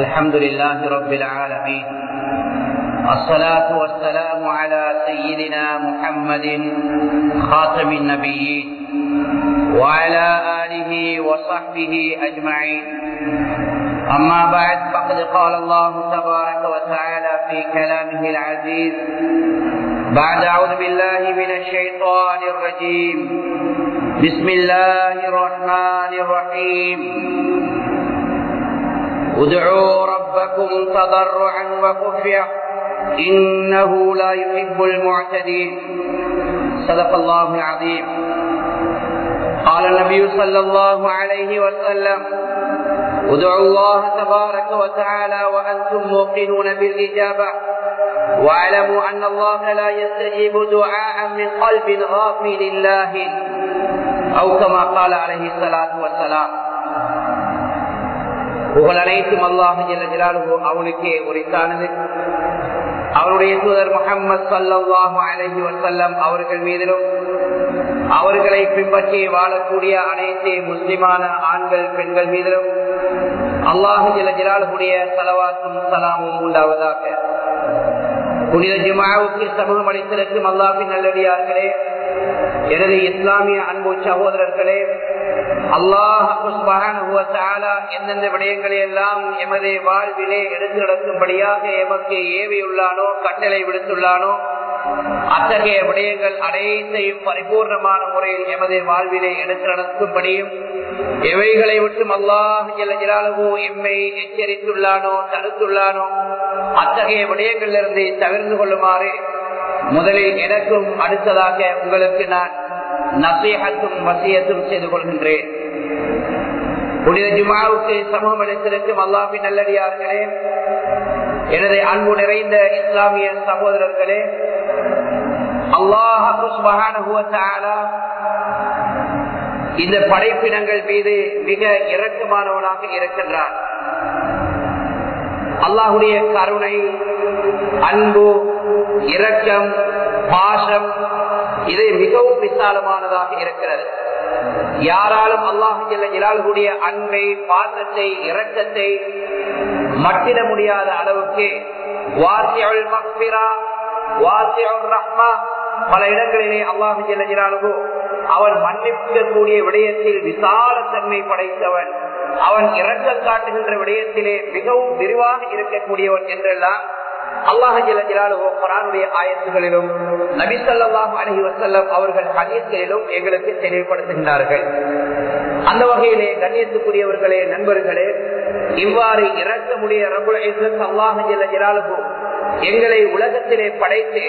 الحمد لله رب العالمين. الصلاة والسلام على سيدنا محمد خاتم النبيين وعلى آله وصحبه أجمعين. أما بعد فقد قال الله تبارك وتعالى في كلامه العزيز بعد أعوذ بالله من الشيطان الرجيم. بسم الله الرحمن الرحيم. ادعوا ربكم تضرعا وخفيا إنه لا يحب المعتدين. صدق الله العظيم. قال النبي صلى الله عليه وسلم ادعوا الله تبارك وتعالى وأنتم موقنون بالإجابة. واعلموا أن الله لا يستجيب دعاء من قلب غافل الله أو كما قال عليه الصلاة والسلام. புகழ் அனைத்தும் அல்லாஹ் அவனுக்கே உரித்தானது. அவருடைய தூதர் முகமது சல்லாஹு அலஹி வசல்லம் அவர்கள் மீதிலும் அவர்களை பின்பற்றி வாழக்கூடிய அனைத்து முஸ்லிமான ஆண்கள் பெண்கள் மீதிலும் அல்லாஹு சில ஜலாலுடைய சலவாத்தும் சலாமும் உண்டாவதாக. புனித ஜுமாவுக்கு சமூகம் அளித்திருக்கும் அல்லாஹின் நல்லடியார்களே எனது இஸ்லாமிய அன்பு சகோதரர்களே எந்தெந்த விடயங்களை எல்லாம் எமது வாழ்விலே எடுத்து நடக்கும்படியாக எமக்கு ஏவியுள்ளானோ கட்டளை விடுத்துள்ளானோ அத்தகைய விடயங்கள் அனைத்தையும் பரிபூர்ணமான முறையில் எமது வாழ்விலே எடுத்து நடக்கும்படியும் எவைகளை விட்டும் அல்லாஹோ எம்மை எச்சரித்துள்ளானோ தடுத்துள்ளானோ அத்தகைய விடயங்களிலிருந்து தவிர்த்து கொள்ளுமாறு முதலில் எனக்கும் அடுத்ததாக உங்களுக்கு நான் நசீகத்தும் வசியத்தும் செய்து கொள்கின்றேன். புனித ஜுமாவுக்கு சமூகம் அளித்திருக்கும் அல்லாமி நல்லடியார்களே எனது அன்பு நிறைந்த இஸ்லாமிய சகோதரர்களே அல்லாஹால இந்த படைப்பினங்கள் மீது மிக இறக்கமானவனாக இருக்கின்றார். அல்லாஹுடைய கருணை அன்பு இரக்கம் பாசம் இது மிகவும் விசாலமானதாக இருக்கிறது. யாராலும் அல்லாஹுடைய அன்பை பாசத்தை இரக்கத்தை மட்டிட முடியாத அளவுக்கு பல இடங்களிலே அல்லாஹு ஜெல்லாலோ அவன் மன்னிக்கக்கூடிய விடயத்தில் விசால தன்மை படைத்தவன். அவன் இறக்க காட்டுகின்ற விடயத்திலே மிகவும் விரிவாக இருக்கக்கூடியவன் என்றெல்லாம் அல்லாஹுடைய ஆயத்துகளிலும் நபிசல்லாஹு அலஹி வசல்லம் அவர்கள் ஹதீஸ்களிலும் எங்களுக்கு தெளிவுபடுத்துகின்றார்கள். அந்த வகையிலே கண்ணியத்துக்குரியவர்களே நண்பர்களே இவ்வாறு இறக்கமுடைய அல்லாஹு எங்களை உலகத்திலே படைத்து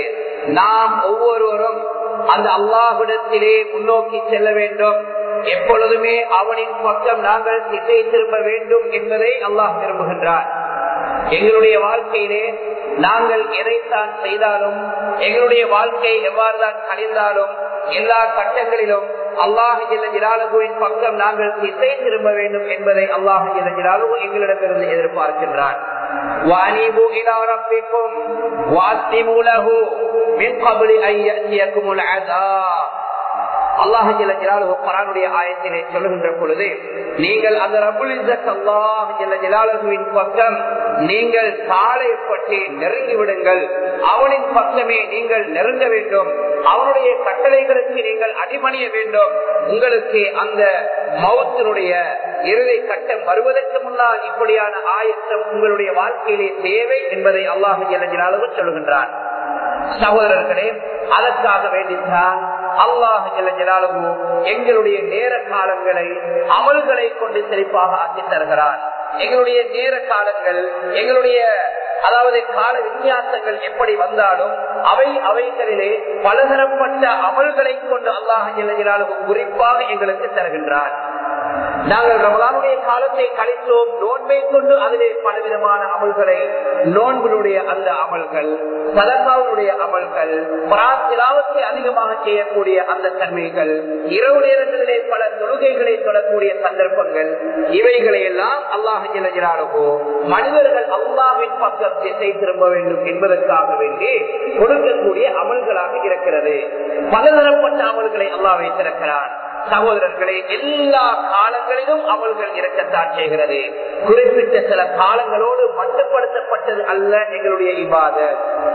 நாம் ஒவ்வொருவரும் அந்த அல்லாஹுடத்திலே முன்னோக்கி செல்ல வேண்டும். எப்பொழுதுமே அவனின் பக்கம் நாங்கள் திசை திரும்ப வேண்டும் என்பதை அல்லாஹ் விரும்புகின்றார் எங்களுடைய வாழ்க்கையிலே நாங்கள் எதைத்தான் செய்தாலும் எங்களுடைய வாழ்க்கை எவ்வாறுதான் கழிந்தாலும் எல்லா கட்டங்களிலும் அல்லாஹு ஜிலாலுவின் பக்கம் நாங்கள் திசை திரும்ப வேண்டும் என்பதை அல்லாஹு ஜிலாலு எங்களிடமிருந்து எதிர்பார்க்கின்றான். அல்லாஹுடைய ஆயத்தினை சொல்லுகின்ற பொழுது நீங்கள் அந்த ரபுலின் பக்கம் நீங்கள் சாலைப்பட்டு நெருங்கி விடுங்கள். அவனின் பக்கமே நீங்கள் நெருங்க வேண்டும். அவனுடைய கட்டளைகளுக்கு நீங்கள் அடிமணிய வேண்டும். உங்களுக்கு அந்த மௌத்தினுடைய இறுதி கட்டம் வருவதற்கு முன்னால் இப்படியான ஆயத்தம் உங்களுடைய வாழ்க்கையிலே தேவை என்பதை அல்லாஹு ஜலஜிலாலவு சொல்லுகின்றான். சகோதரர்களே அதற்காக வேண்டித்தான் அல்லாஹ் ஜலஜலாலு எங்களுடைய நேர காலங்களை அமல்களை கொண்டு செழிப்பாக ஆக்கி தருகிறார். எங்களுடைய நேர காலங்கள் எங்களுடைய அதாவது கால வித்தியாசங்கள் எப்படி வந்தாலும் அவை அவைகளிலே பலதரப்பட்ட அமல்களை கொண்டு அல்லாஹ் குறிப்பாக எங்களுக்கு தருகின்றார். நாங்கள் ரமலானுடைய காலத்தை கழித்தோம். நோன்பை கொண்டு அதிலே பலவிதமான அமல்களை நோன்பினுடைய அந்த அமல்கள் சதர்பாவுடைய அமல்கள் பராத்திலாவத்தை அதிகமாக செய்யக்கூடிய அந்த தன்மைகள் இரவு நேரங்களிலே பல தொழுகைகளை தொடக்கூடிய சந்தர்ப்பங்கள் இவைகளை எல்லாம் அல்லாஹ் ஜிலஜிராகவோ மனிதர்கள் அல்லாவின் பக்கம் திசை திரும்ப வேண்டும் என்பதற்காக வேண்டி கொடுக்கக்கூடிய அமல்களாக இருக்கிறது. பலதரப்பட்ட அமல்களை அல்லாஹ் வைத்திருக்கிறார் சகோதரர்களே எல்லா காலங்களிலும் அமல்கள் இறக்கத்தான் செய்கிறது. குறிப்பிட்ட சில காலங்களோடு மட்டுப்படுத்தப்பட்டது அல்ல எங்களுடைய இவாத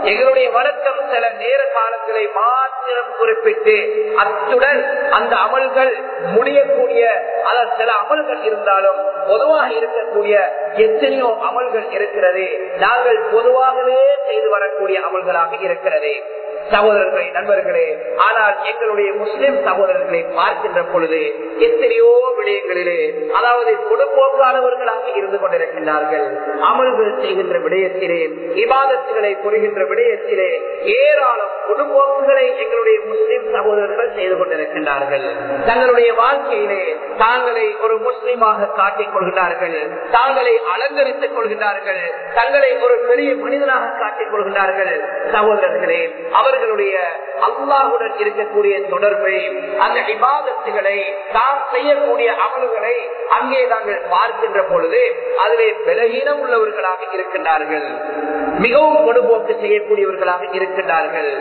எங்களுடைய வழக்கம் சில நேர காலங்களை மாத்திரம் குறிப்பிட்டு அத்துடன் அந்த அமல்கள் முடியக்கூடிய அதன் சில அமல்கள் இருந்தாலும் பொதுவாக இருக்கக்கூடிய எத்தனையோ அமல்கள் இருக்கிறது. நாங்கள் பொதுவாகவே செய்து வரக்கூடிய அமல்களாக இருக்கிறது. சகோதரர்களே நண்பர்களே ஆனால் எங்களுடைய முஸ்லிம் சகோதரர்களை பார்க்கின்ற பொழுது எத்தனையோ விடயங்களிலே அதாவது கொடுப்போக்கானவர்களாக இருந்து கொண்டிருக்கின்றார்கள். அமல்கள் செய்கின்ற விடயத்திலே விவாதத்துகளை புரிகின்ற விடயத்திலே ஏராளம் கொடுப்போக்குகளை எங்களுடைய முஸ்லிம் சகோதரர்கள் செய்து கொண்டிருக்கின்றார்கள். தங்களுடைய வாழ்க்கையிலே தாங்களை ஒரு முஸ்லிமாக காட்டிக் கொள்கிறார்கள் தாங்களை அலங்கரித்துக் கொள்கிறார்கள் தங்களை ஒரு பெரிய மனிதனாக காட்டிக் கொள்கிறார்கள் சகோதரர்களே அவர் அவர்களுடைய அல்லாஹுடன் இருக்கக்கூடிய தொடர்பை அந்த விவாதத்துகளை தான் செய்யக்கூடிய அமல்களை அங்கே நாங்கள் பார்க்கின்ற பொழுது அதிலே பலகீனம் உள்ளவர்களாக இருக்கின்றார்கள். மிகவும் பொடுபோக்கு செய்யக்கூடியவர்களாக இருக்கின்றார்கள்.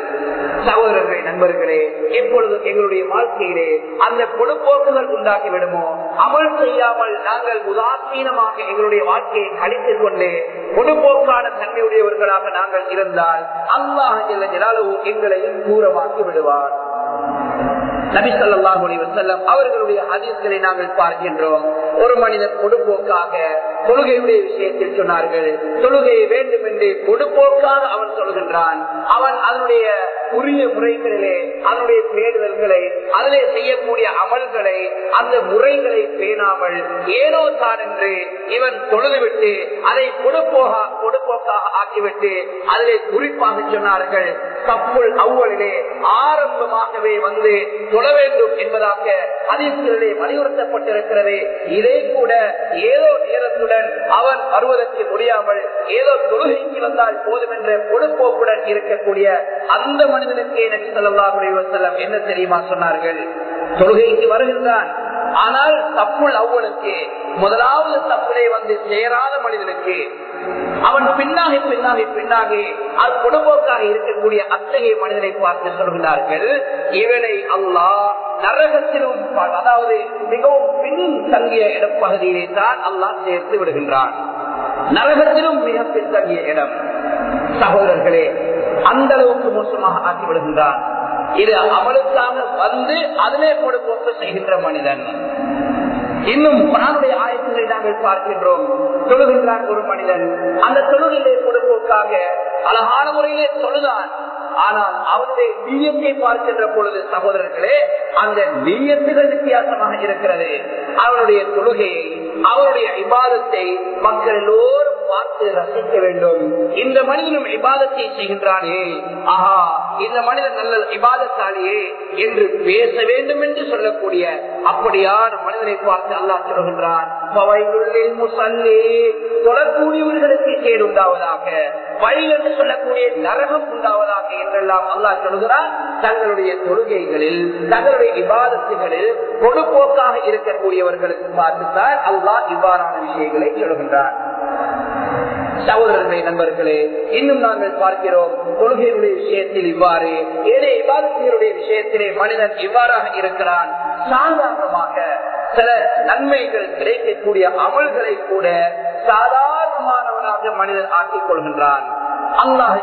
சகோதரர்களே நண்பர்களே எப்பொழுதும் எங்களுடைய வாழ்க்கையிலே அந்த பொடுப்போக்குகள் உண்டாகி விடுமோ அமல் செய்யாமல் நாங்கள் உதாசீனமாக எங்களுடைய வாழ்க்கையை கழித்துக் கொண்டு பொடுப்போக்கான தன்மையுடையவர்களாக நாங்கள் இருந்தால் அல்லாஹ் எங்களையும் கூறமாக்கி விடுவார். நபி சொல்லாஹ் செல்லம் அவர்களுடைய அதிர்களை நாங்கள் பார்க்கின்றோம். ஒரு மனிதர் பொடுப்போக்காக தொழுகையுடைய விஷயத்தில் சொன்னார்கள். தொழுகையை வேண்டும் என்று பொடுப்போக்காக அவன் சொல்கின்றான். அவன் அதனுடைய உரிய முறைகளிலே அதனுடைய தேடுதல்களை அதிலே செய்யக்கூடிய அமல்களை அந்த முறைகளை பேணாமல் ஏனோ தான் என்று இவன் தொழுதுவிட்டு அதை கொடுப்போக கொடுப்போக்காக ஆக்கிவிட்டு அதிலே குறிப்பாக சொன்னார்கள். தப்புள் அவ்வளிலே ஆரம்பமாகவே வந்து தொழ வேண்டும் என்பதாக அதிர்ச்சிகளிலே வலியுறுத்தப்பட்டிருக்கிறது. இதை கூட ஏதோ நேரத்துடன் அவன் வருவதற்கு முடியாமல் ஏதோ தொழுகைக்கு வந்தால் போதும் என்ற பொடுப்போக்குடன் இருக்கக்கூடிய அந்த மனிதனுக்கே நபி சொல்லா அலைஹி என்ன தெரியுமா சொன்னார்கள்? தொழுகைக்கு வருகின்றான். ஆனால் தப்புள் அவ்வளுக்கு முதலாவது தப்புளை வந்து சேராத மனிதனுக்கு அவன் பின்னாகி பின்னாகி பின்னாகி அது குடும்பக்காக இருக்கக்கூடிய அத்தகைய மனிதனை பார்த்து சொல்கிறார்கள் இவனை அல்லாஹ் நரகத்திலும் அதாவது மிகவும் பின் தங்கிய இடப்பகுதியிலே தான் அல்லாஹ் சேர்த்து விடுகின்றான். நரகத்திலும் மிக பின்தங்கிய இடம். சகோதரர்களே அந்த அளவுக்கு மோசமாக ஆக்கி விடுகின்றான். இது அவளுக்காக வந்து அதிலே கொடுப்போக்கு செய்கின்ற மனிதன். இன்னும் பணனுடைய ஆயத்தங்களை நாங்கள் பார்க்கின்றோம். தொழுகின்றான் ஒரு மனிதன். அந்த தொழுகிலே கொடுப்போக்காக அழகான முறையிலே தொழுதான். ஆனால் அவருடைய நீயத்தை பார்க்கின்ற பொழுது சகோதரர்களே அந்த நீயத்துகள் வித்தியாசமாக இருக்கிறது. அவருடைய தொழுகையை அவருடைய இபாதத்தை மக்கள் எல்லோரும் பார்த்து ரசிக்க வேண்டும். இந்த மனிதனும் இபாதத்தை செய்கின்றானே. ஆஹா இந்த மனிதன் நல்ல இபாதத்தாலேயே என்று பேச வேண்டும் என்று சொல்லக்கூடிய அப்படியான மனிதனை பார்த்து அல்லாஹ் சொல்கின்றான் தொடரக்கூடியவர்களுக்கு கேடு உண்டாவதாக வழி என்று சொல்லக்கூடிய நரகம் உண்டாவதாக என்றெல்லாம் அல்லாஹ் சொல்கிறான். தங்களுடைய தொழுகைகளில் தங்களுடைய விவாதத்துகளில் பொதுப்போக்காக இருக்கக்கூடியவர்களுக்கு பார்த்துத்தான் அல்லாஹ் இவ்வாறான விஷயங்களை சொல்கின்றார் சகோதரர்களே நண்பர்களே இன்னும் நாங்கள் பார்க்கிறோம் தொழுகையுடைய விஷயத்தில் இவ்வாறு ஏழை விவாதத்தினுடைய விஷயத்திலே மனிதன் இவ்வாறாக இருக்கிறான். சாதாரணமாக சில நன்மைகள் கிடைக்கக்கூடிய அமல்களை கூட சாதாரணமானவனாக மனிதன் ஆக்கிக் கொள்கின்றான். அல்லாஹ்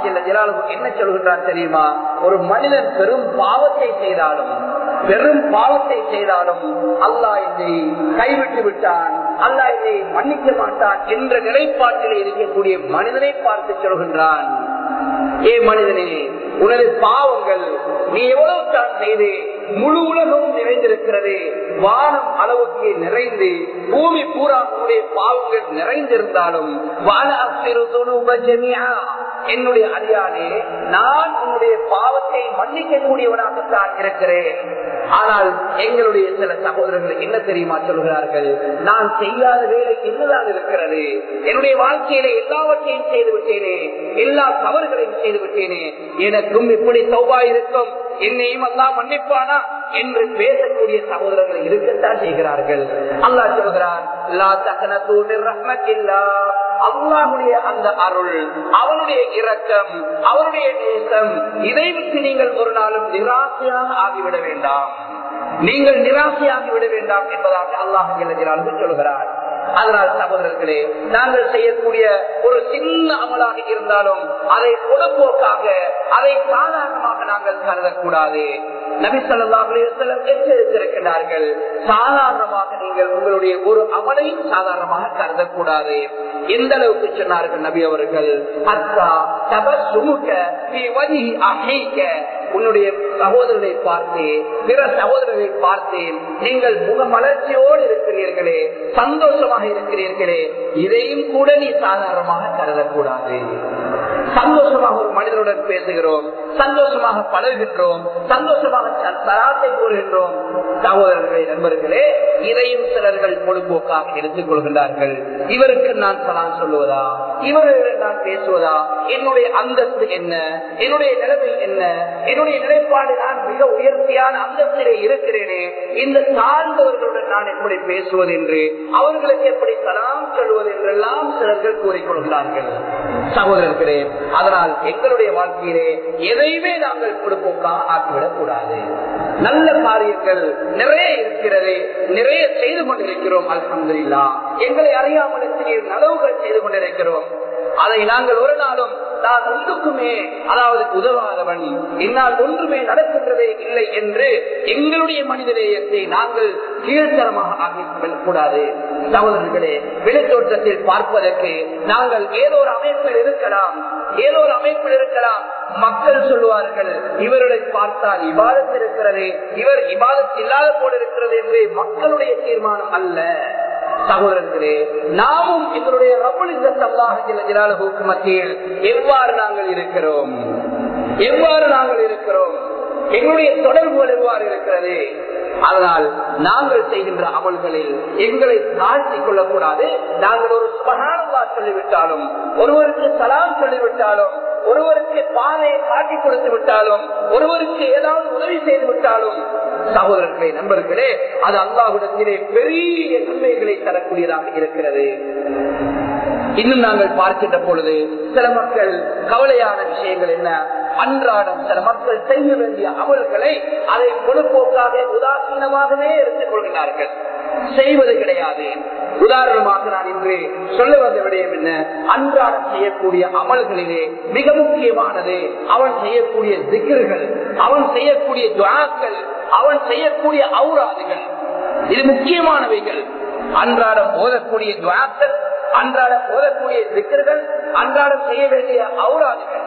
என்ன சொல்கின்றான் தெரியுமா? ஒரு மனிதன் பெரும் பாவத்தை செய்தாலும் பெரும் பாவத்தை செய்தாலும் அல்லாஹ் இதை கைவிட்டு விட்டான். அல்லாஹ் இதை மன்னிக்க மாட்டான் என்ற நிலைப்பாட்டில் இருக்கக்கூடிய மனிதனை பார்த்து சொல்கின்றான். ஏ மனிதனே உனது பாவங்கள் நீ எவ்வளவு தான் செய்து முழு உலகமும் நிறைந்திருக்கிறது வானம் அளவுக்கு நிறைந்து பூமி பூரா பாவங்கள் நிறைந்திருந்தாலும் வாழ என்னுடைய அறியானே நான் உன்னுடைய பாவத்தை மன்னிக்க இருக்கிறேன். ஆனால் எங்களுடைய சில சகோதரர்கள் என்ன தெரியுமா சொல்கிறார்கள்? நான் செய்யாத வேலை என்னதான் இருக்கிறது. என்னுடைய வாழ்க்கையில எல்லாவற்றையும் செய்து விட்டேனே எல்லா தவறுகளையும் செய்து விட்டேனே எனக்கும் இப்படி சௌபா இருக்கும். என்னையும் அல்லா மன்னிப்பானா என்று பேசக்கூடிய சகோதரர்கள் இருக்கத்தான் செய்கிறார்கள். அல்லா சொல்கிறான் அல்லாஹுடைய அந்த அருள் அவனுடைய இரக்கம் அவனுடைய நேசம் இதை விட்டு நீங்கள் ஒரு நாளும் நிராசையாக ஆகிவிட வேண்டாம். நீங்கள் நிராசையாகி விட வேண்டாம் என்பதாக அல்லாஹ் சொல்கிறார். அதனால் சகோதரர்களே நாங்கள் செய்யக்கூடிய ஒரு சின்ன அமலாக இருந்தாலும் அதை பொதுப்போக்காக அதை சாதாரணமாக நாங்கள் கருதக்கூடாது. நபி எச்சரித்திருக்கிறார்கள் சாதாரணமாக நீங்கள் உங்களுடைய ஒரு அமலையும் சாதாரணமாக கருதக்கூடாது. எந்த அளவுக்கு சொன்னார்கள் நபி அவர்கள்? அத்தா தப சுமுக உன்னுடைய சகோதரனை பார்த்து பிற சகோதரரை பார்த்து நீங்கள் முகமலர்ச்சியோடு இருக்கிறீர்களே சந்தோஷமாக இருக்கிறீர்களே இதையும் கூட நீ சாதாரணமாக கருதக்கூடாது. சந்தோஷமாக ஒரு மனிதனுடன் பேசுகிறோம் சந்தோஷமாக பழகுகின்றோம் சந்தோஷமாக தராத்தை கூறுகின்றோம். சகோதரர்களே நண்பர்களே இதையும் சிலர்கள் பொழுப்போக்காக எடுத்துக் கொள்கின்றார்கள். இவருக்கு நான் சலாம் சொல்லுவதா? இவர்கள் நான் பேசுவதா? என்னுடைய அந்தஸ்து என்ன? என்னுடைய நிலைமை என்ன? என்னுடைய நிலைப்பாடு நான் மிக உயர்த்தியான அந்தஸ்திலே இருக்கிறேனே இந்த சார்ந்தவர்களுடன் நான் எப்படி பேசுவது என்று அவர்களுக்கு எப்படி சலாம் சொல்வது என்றெல்லாம் சிலர்கள் கூறிக்கொள்கிறார்கள் சகோதரர்களே அதனால் எங்களுடைய வாழ்க்கையிலே எதையுமே நாங்கள் கொடுப்போக்கா ஆக்கிவிடக் கூடாது நல்ல காரியங்கள் நிறைய இருக்கிறது நிறைய செய்து கொண்டிருக்கிறோம் அலமதுல்லா எங்களை அறியாமல் நடவுகள் நலவுகள் செய்து கொண்டிருக்கிறோம். அதை நாங்கள் ஒரு நாளும் நான் ஒன்றுக்குமே அதாவது உதவாதவன் என்னால் ஒன்றுமே நடக்கின்றதே இல்லை என்று எங்களுடைய மனிதநேயத்தை நாங்கள் கீழ்த்தரமாக ஆகிவிடக் கூடாது சகோதரர்களே வெளித்தோட்டத்தில் பார்ப்பதற்கு நாங்கள் ஏதோ ஒரு அமைப்பில் இருக்கலாம். ஏதோ ஒரு அமைப்பில் இருக்கலாம். மக்கள் சொல்லுவார்கள் இவர்களை பார்த்தால் இபாதத்து இருக்கிறதே இவர் இபாதத்து இல்லாத போல இருக்கிறது என்று மக்களுடைய தீர்மானம் அல்ல. சகோதரர்களே நாமும் எங்களுடைய ரபுலிசல்லாஹுக்கு மத்தியில் எவ்வாறு நாங்கள் இருக்கிறோம்? எவ்வாறு நாங்கள் இருக்கிறோம்? எங்களுடைய தொடர்புகள் எவ்வாறு இருக்கிறது? அதனால் நாங்கள் செய்கின்ற அமல்களில் எங்களை தாழ்த்திக் கொள்ளக்கூடாது. நாங்கள் ஒரு சுபகானவா சொல்லிவிட்டாலும் ஒருவருக்கு சலாம் சொல்லிவிட்டாலும் ஒருவருக்கு பாதையை காட்டி கொடுத்து விட்டாலும் ஒருவருக்கு ஏதாவது உதவி செய்து விட்டாலும் சகோதரர்களே நண்பர்களே அது அல்லாஹுடத்திலே பெரிய நன்மைகளை தரக்கூடியதாக இருக்கிறது. இன்னும் நாங்கள் பார்க்கின்ற பொழுது சில மக்கள் கவலையான விஷயங்கள் என்ன? அன்றாடம் சில மக்கள் செய்ய வேண்டிய அமல்களை அதை பொழுப்போக்காக உதாசீனமாகவே எடுத்துக் கொள்கிறார்கள். செய்வது கிடையாது. உதாரணமாக நான் இன்று சொல்ல வந்த விடயம் என்ன? அன்றாடம் செய்யக்கூடிய அமல்களிலே மிக முக்கியமானது அவன் செய்யக்கூடிய திக்கர்கள் அவன் செய்யக்கூடிய துவாக்கள் அவன் செய்யக்கூடிய அவுராதுகள். இது முக்கியமானவைகள். அன்றாடம் ஓதக்கூடிய துவாக்கள் அன்றாடம் போதக்கூடிய திக்கர்கள் அன்றாடம் செய்ய வேண்டிய அவுராதுகள்.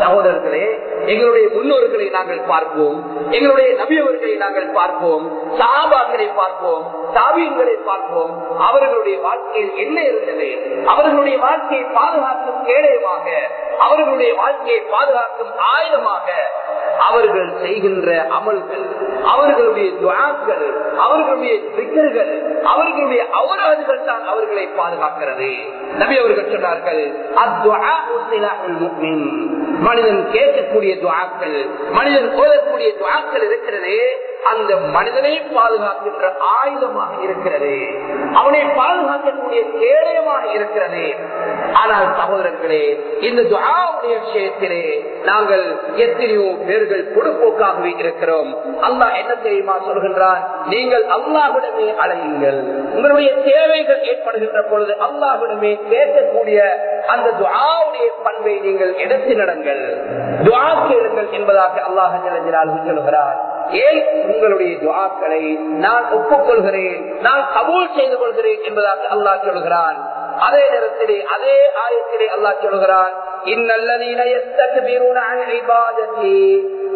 சகோதரர்களே எங்களுடைய முன்னோர்களை நாங்கள் பார்ப்போம். எங்களுடைய நபியவர்களை நாங்கள் பார்ப்போம். சாபாக்களை பார்ப்போம். சாவியங்களை பார்ப்போம். அவர்களுடைய வாழ்க்கையில் என்ன இருந்தது? அவர்களுடைய வாழ்க்கையை பாதுகாக்கும் கேடயமாக அவர்களுடைய வாழ்க்கையை பாதுகாக்கும் ஆயுதமாக அவர்கள் செய்கின்ற அமல்கள் அவர்களுடைய துவாக்கள் அவர்களுடைய திக்கர்கள் அவர்களுடைய அவராதுகள் தான் அவர்களை பாதுகாக்கிறது. நபி அவர்கள் சொன்னார்கள் மனிதன் கேட்கக்கூடிய துவாக்கள் மனிதன் ஓதக்கூடிய துவாக்கள் இருக்கிறது அந்த மனிதனை பாதுகாக்கின்ற ஆயுதமாக இருக்கிறது. அவனை பாதுகாக்கக்கூடிய கேடயமாக இருக்கிறது. ஆனால் சகோதரர்களே இந்த துவாவுடைய விஷயத்திலே நாங்கள் எத்தனையோ பேர்கள் பொடுப்போக்காகவே இருக்கிறோம். அல்லாஹ் என்ன தெரியுமா சொல்கின்றார் நீங்கள் அல்லாஹுடமே அடையுங்கள் உங்களுடைய தேவைகள் ஏற்படுகின்ற பொழுது அல்லாஹுடமே கேட்கக்கூடிய அந்த துவாவுடைய பண்பை நீங்கள் எடுத்து நடங்கள். துவா கேளுங்கள் என்பதாக அல்லாஹ் சொல்கிறார். ஏன் உங்களுடைய துவாக்களை நான் ஒப்புக்கொள்கிறேன் நான் கபூல் செய்து கொள்கிறேன் என்பதாக அல்லாஹ் சொல்கிறான். அதே நேரத்திலே அதே ஆயத்திலே அல்லாஹ் சொல்கிறான்.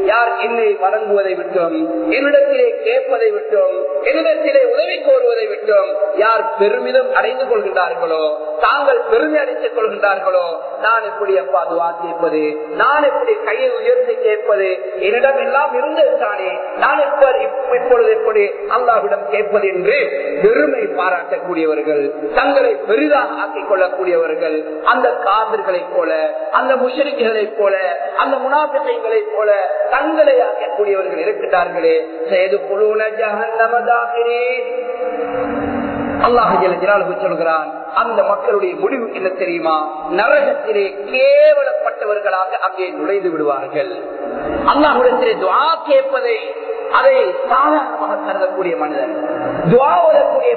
யார் என்னை வணங்குவதை விட்டும் என்னிடத்திலே கேட்பதை விட்டும் என்னிடத்திலே உதவி கோருவதை விட்டும் யார் பெருமிதம் அடைந்து கொள்கின்றார்களோ தாங்கள் பெருமை அடைத்துக் கொள்கின்றார்களோ நான் எப்படி அப்பா துவா கேட்பது? நான் எப்படி கையை உயர்த்தி கேட்பது? என்னிடம் எல்லாம் இருந்தது தானே. நான் இப்பொழுது எப்படி அல்லாவிடம் கேட்பது என்று பெருமை பாராட்டக்கூடியவர்கள் தங்களை பெரிதாக ஆக்கிக் கொள்ளக்கூடியவர்கள் அந்த காதர்களைப் போல அந்த முஷரிக்குகளைப் போல அந்த முனாபிசைகளைப் போல தங்களை ஆக்கக்கூடியவர்கள் இருக்கிறார்களே செய்து குழுன சொல்கிறான் அந்த மக்களுடைய முடிவு என்ன தெரியுமா? நரகத்திலே கேவலப்பட்டவர்களாக அங்கே நுழைந்து விடுவார்கள். அல்லாஹுடத்திலே துவா கேட்பதை அதை சாதாரணமாக கருதக்கூடிய மனிதன் துவா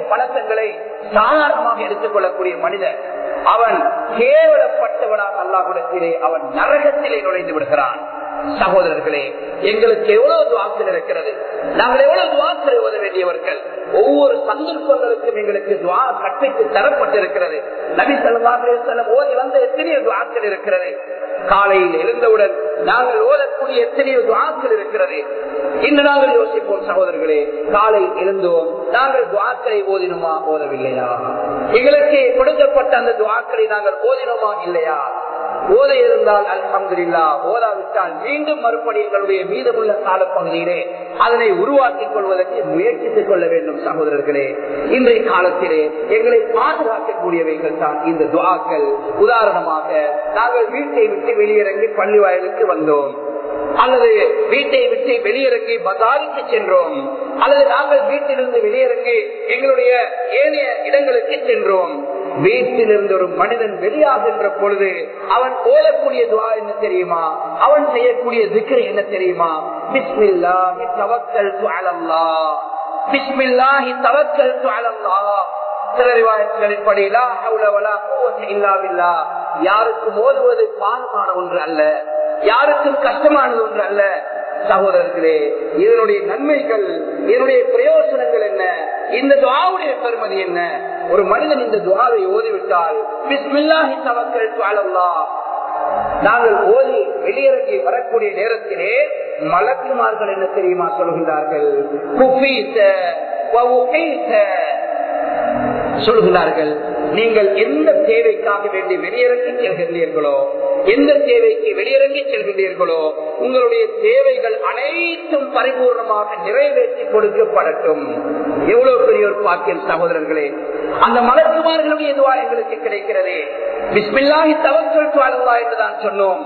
பழக்கங்களை சாதாரணமாக எடுத்துக்கொள்ளக்கூடிய மனிதன் அவன் கேவலப்பட்டவனாக அல்லாஹுடத்திலே அவன் நரகத்திலே நுழைந்து விடுகிறான். சகோதரர்களே எங்களுக்கு எவ்வளவு துவாக்கள் இருக்கிறது? நாங்கள் எவ்வளவு துவாக்களை ஓத வேண்டியவர்கள்? ஒவ்வொரு சந்தர்ப்பங்களுக்கும் எங்களுக்கு துவா கற்பித்து தரப்பட்டிருக்கிறது. நபி செல்லம் ஓதி வந்த எத்தனையோ துவாக்கள் இருக்கிறது. காலையில் இருந்தவுடன் நாங்கள் ஓதக்கூடிய எத்தனையோ துவாக்கள் இருக்கிறது. இன்று நாங்கள் யோசிப்போம் சகோதரர்களே காலையில் இருந்தோம் நாங்கள் துவாக்களை ஓதினோமா ஓதவில்லையா? எங்களுக்கு கொடுக்கப்பட்ட அந்த துவாக்களை நாங்கள் ஓதினோமா இல்லையா? ஓத இருந்தால் அல்ஹம்துல்லா ஓதாவிட்டால் மீண்டும் மறுபடி எங்களுடைய மீதமுள்ள காலப்பகுதியிலே அதனை உருவாக்கிக் கொள்வதற்கு முயற்சித்துக் கொள்ள வேண்டும் சகோதரர்களே. இன்றைய காலத்திலே எங்களை பாதுகாக்கக்கூடியவைகள் தான் இந்த துவாக்கள் உதாரணமாக நாங்கள் வீட்டை விட்டு வெளியிறங்கி பள்ளி வயலுக்கு வந்தோம். அல்லது வீட்டை விட்டு வெளியிறங்கி பசாருக்கு சென்றோம். அல்லது நாங்கள் வீட்டிலிருந்து வெளியிறங்கி எங்களுடைய ஏனைய இடங்களுக்கு சென்றோம். வீட்டிலிருந்து ஒரு மனிதன் வெளியாகின்ற பொழுது அவன் ஓதக்கூடிய துவா என்ன தெரியுமா? அவன் செய்யக்கூடிய திக்கர் என்ன தெரியுமா? பிஸ்மில்லா தவக்கல்து அலல்லாஹ். பிஸ்மில்லா தவக்கல்து அலல்லாஹ். சில ரிவாயத்துகளின்படி லா ஹவுல வலா குவத்த யாருக்கும் ஓதுவது பாரமான ஒன்று அல்ல. யாருக்கும் கஷ்டமானது ஒன்று அல்ல. சகோதரர்களே இதனுடைய நன்மைகள் இதனுடைய பிரயோஜனங்கள் என்ன? இந்த துவாவுடைய பெருமதி என்ன? ஒரு மனிதன் இந்த துவாவை ஓதிவிட்டால் பிஸ்மில்லாஹி தவக்கல் அலல்லா நாங்கள் ஓதி வெளியிறங்கி வரக்கூடிய நேரத்திலே மலக்குமார்கள் என்ன தெரியுமா சொல்கின்றார்கள்? சொல்கிறார்கள் நீங்கள் எந்த தேவைக்காக வேண்டி வெளியிறங்கி செல்கின்றீர்களோ எந்த தேவைக்கு வெளியிறங்கி செல்கின்றீர்களோ உங்களுடைய தேவைகள் அனைத்தும் பரிபூர்ணமாக நிறைவேற்றி கொடுக்கப்படட்டும். எவ்வளவு பெரிய ஒரு பாக்கியம் சகோதரர்களே. அந்த மலக்குமார்களுடைய எதுவா எங்களுக்கு கிடைக்கிறது. பிஸ்மில்லாஹி தவக்கல் வாழ்வா என்றுதான் சொன்னோம்.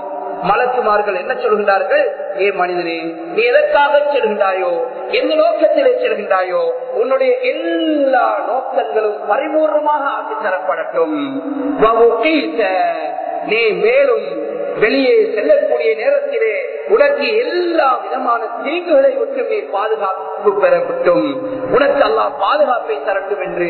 மலக்குமார்கள் என்ன சொல்கின்றார்கள்? ஏ மனிதனே நீ எதற்காக செல்கின்றாயோ எந்த நோக்கத்தில் வச்சிருக்கின்றாயோ உன்னுடைய எல்லா நோக்கங்களும் பரிபூர்ணமாக ஆக்கி தரப்படட்டும். நீ மேலும் வெளியே செல்லக்கூடிய நேரத்திலே உனக்கு எல்லா விதமான தீங்குகளை விட்டு நீ பாதுகாப்பு பெறப்பட்டும். உனக்கு எல்லாம் பாதுகாப்பை தரட்டும் என்று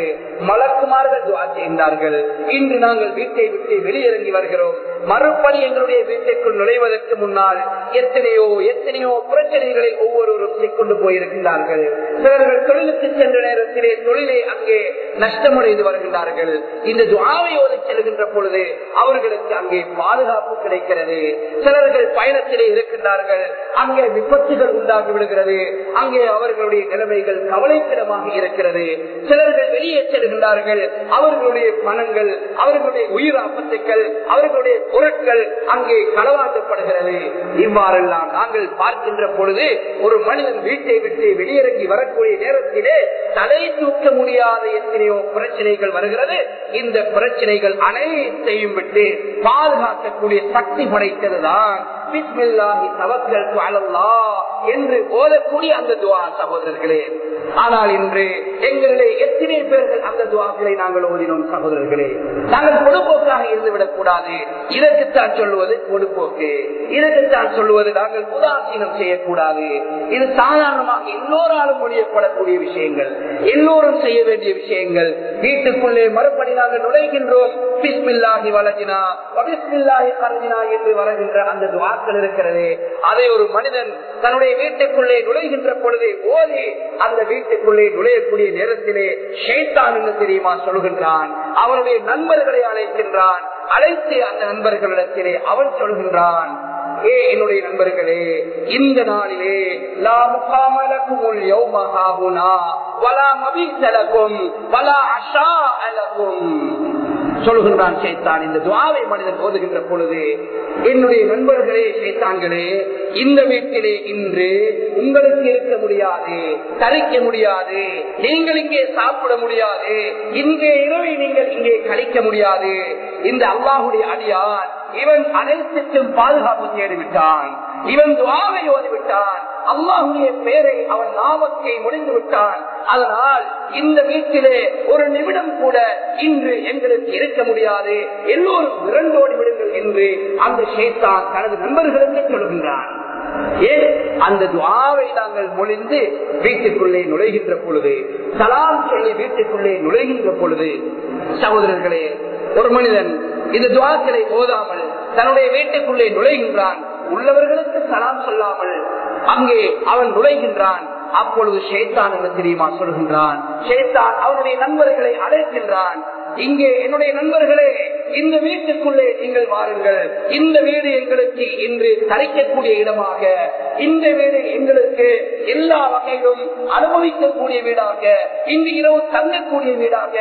மலக்குமார்கள் துவா செய்கின்றார்கள். இன்று நாங்கள் வீட்டை விட்டு வெளியிறங்கி வருகிறோம். மறுபடி எங்களுடைய வீட்டிற்குள் நுழைவதற்கு முன்னால் எத்தனையோ எத்தனையோ பிரச்சனைகளை ஒவ்வொருவரும் கொண்டு போயிருக்கிறார்கள் சிலர்கள் தொழிலுக்கு சென்ற நேரத்திலே தொழிலை அங்கே நஷ்டமடைந்து வருகின்றார்கள். இந்த துவாவையோடு செல்கின்ற பொழுது அவர்களுக்கு அங்கே பாதுகாப்பு கிடைக்கிறது. சிலர்கள் பயணத்திலே இருக்கின்றார்கள். அங்கே விபத்துகள் உண்டாகி விடுகிறது. அங்கே அவர்களுடைய நிலைமைகள் கவலைக்கிடமாக இருக்கிறது. சிலர்கள் வெளியே செல்கின்றார்கள். அவர்களுடைய பணங்கள் அவர்களுடைய உயிர் ஆபத்துக்கள் அவர்களுடைய பொருட்கள் அங்கே களவாட்டப்படுகிறது. இவ்வாறெல்லாம் நாங்கள் பார்க்கின்ற பொழுது ஒரு மனிதன் வீட்டை விட்டு வெளியிறங்கி வரக்கூடிய நேரத்திலே தலை தூக்க முடியாத எத்தனையோ பிரச்சனைகள் வருகிறது. இந்த பிரச்சனைகள் அனைத்தையும் விட்டு பாதுகாக்கக்கூடிய சக்தி படைத்ததுதான் என்று ஓதக்கூடிய அந்த துவா சகோதரர்களே. ஆனால் இன்று எங்களிலே எத்தனை பேர்கள் அந்த துவாக்களை நாங்கள் ஓதினோம் சகோதரர்களே? நாங்கள் பொதுப்போக்காக இருந்துவிடக் கூடாது. இதற்குத்தான் சொல்லுவது பொதுப்போக்கு இதற்குத்தான் சொல்லுவது நாங்கள் உதாசீனம் செய்யக்கூடாது. இது சாதாரணமாக எல்லோராலும் மொழியப்படக்கூடிய விஷயங்கள். எல்லோரும் செய்ய வேண்டிய விஷயங்கள். வீட்டுக்குள்ளே மறுபடி நாங்கள் நுழைகின்றோம். பிஸ்மில்லாஹி வளர்ச்சினா கருதினா என்று வருகின்ற அந்த நாட்கள் இருக்கிறது அதை ஒரு மனிதன் தன்னுடைய வீட்டுக்குள்ளே நுழைகின்ற பொழுதே ஓதி அந்த வீட்டுக்குள்ளே நுழையக்கூடிய நேரத்திலே ஷைத்தான் என்று தெரியுமா சொல்கின்றான் அவனுடைய நண்பர்களை அழைக்கின்றான். அழைத்து அந்த நண்பர்களிடத்திலே அவன் சொல்கின்றான் ஏ என்னுடைய நண்பர்களே இந்த நாளிலே லா முகாமலக்கும் யௌமஹாவுனா வலா மபீசலக்கும் வலா அஷா அலக்கும் சொல்லுகின்றான் சேத்தான் இந்த துவாவை மனிதன் ஓதுகின்ற பொழுது என்னுடைய நண்பர்களே சேத்தான்களே இந்த வீட்டிலே இன்று உங்களுக்கு இருக்க முடியாது தரிக்க முடியாது நீங்கள் இங்கே சாப்பிட முடியாது இங்கே இரவை நீங்கள் இங்கே கழிக்க முடியாது. இந்த அல்லாஹுடைய அடியார் இவன் அனைத்துக்கும் பாதுகாப்பு தேடிவிட்டான். இவன் துவாவை ஓதிவிட்டான். அல்லாஹுடைய பெயரை அவன் நாமத்தை முடிந்து விட்டான். அதனால் இந்த வீட்டிலே ஒரு நிமிடம் கூட இன்று எங்களுக்கு இருக்க முடியாது. எல்லோரும் விரண்டோடி விடுங்கள் என்று அந்த ஷேத்தான் தனது நண்பர்களுக்கு சொல்கின்றான். ஏன்? அந்த துவாவை நாங்கள் மொழிந்து வீட்டுக்குள்ளே நுழைகின்ற பொழுது சலாம் சொல்லி வீட்டுக்குள்ளே நுழைகின்ற பொழுது சகோதரர்களே ஒரு மனிதன் இந்த துவாக்களை ஓதாமல் தன்னுடைய வீட்டுக்குள்ளே நுழைகின்றான். உள்ளவர்களுக்கு சலாம் சொல்லாமல் அங்கே அவன் நுழைகின்றான். அப்பொழுது ஷேத்தான் என்று தெரியுமா சொல்கின்றான்? ஷேத்தான் அவனுடைய நண்பர்களை அழைக்கின்றான். இங்கே என்னுடைய நண்பர்களே இந்த வீட்டுக்குள்ளே நீங்கள் வாருங்கள். இந்த வீடு எங்களுக்கு இன்று தரைக்கக்கூடிய இடமாக இந்த வீடு எங்களுக்கு எல்லா வகையிலும் அனுபவிக்கக்கூடிய வீடாக இன்று இரவு தங்கக்கூடிய வீடாக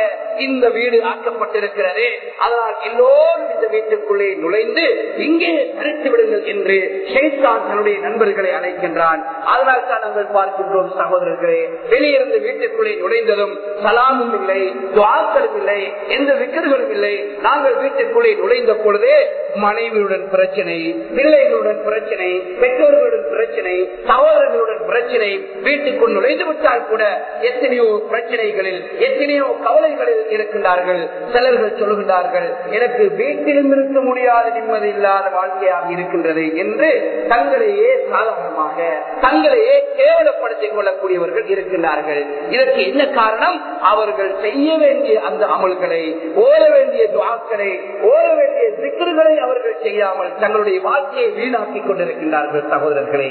இந்த வீடு ஆக்கப்பட்டிருக்கிறது. அதனால் எல்லோரும் இந்த வீட்டுக்குள்ளே நுழைந்து இங்கே தரித்து விடுங்கள் என்று ஷேத்தான் தன்னுடைய நண்பர்களை அழைக்கின்றான். அதனால் தான் நாங்கள் பார்க்கின்றோம் சகோதரர்களே வெளியிருந்து வீட்டுக்குள்ளே நுழைந்ததும் சலாமும் இல்லை துவாக்களும் இல்லை எந்த விக்கர்களும் இல்லை. நாங்கள் வீட்டுக்குள்ளே நுழைந்த பொழுதே மனைவியுடன் பிரச்சனை பிள்ளைகளுடன் பிரச்சனை பெற்றோர்களுடன் பிரச்சனை சகோதரர்களுடன் பிரச்சனை வீட்டுக்குள் நுழைந்து விட்டால் கூட எத்தனையோ பிரச்சனைகளில் எத்தனையோ கவலைகளில் இருக்கின்றார்கள். சிலர்கள் சொல்கின்றார்கள் எனக்கு வீட்டிலும் இருக்க முடியாத நிம்மதி இல்லாத வாழ்க்கையாக இருக்கின்றது என்று தங்களையே சாதகமாக தங்களையே கேவலப்படுத்திக் கொள்ளக்கூடியவர்கள் இருக்கின்றார்கள். இதற்கு என்ன காரணம்? அவர்கள் செய்ய வேண்டிய அந்த அமல்களை ஓர வேண்டிய துவாக்களை ஓர வேண்டிய சிக்கல்களை அவர்கள் செய்யாமல் தங்களுடைய வாழ்க்கையை வீணாக்கிக் கொண்டிருக்கின்றார்கள் சகோதரர்களை.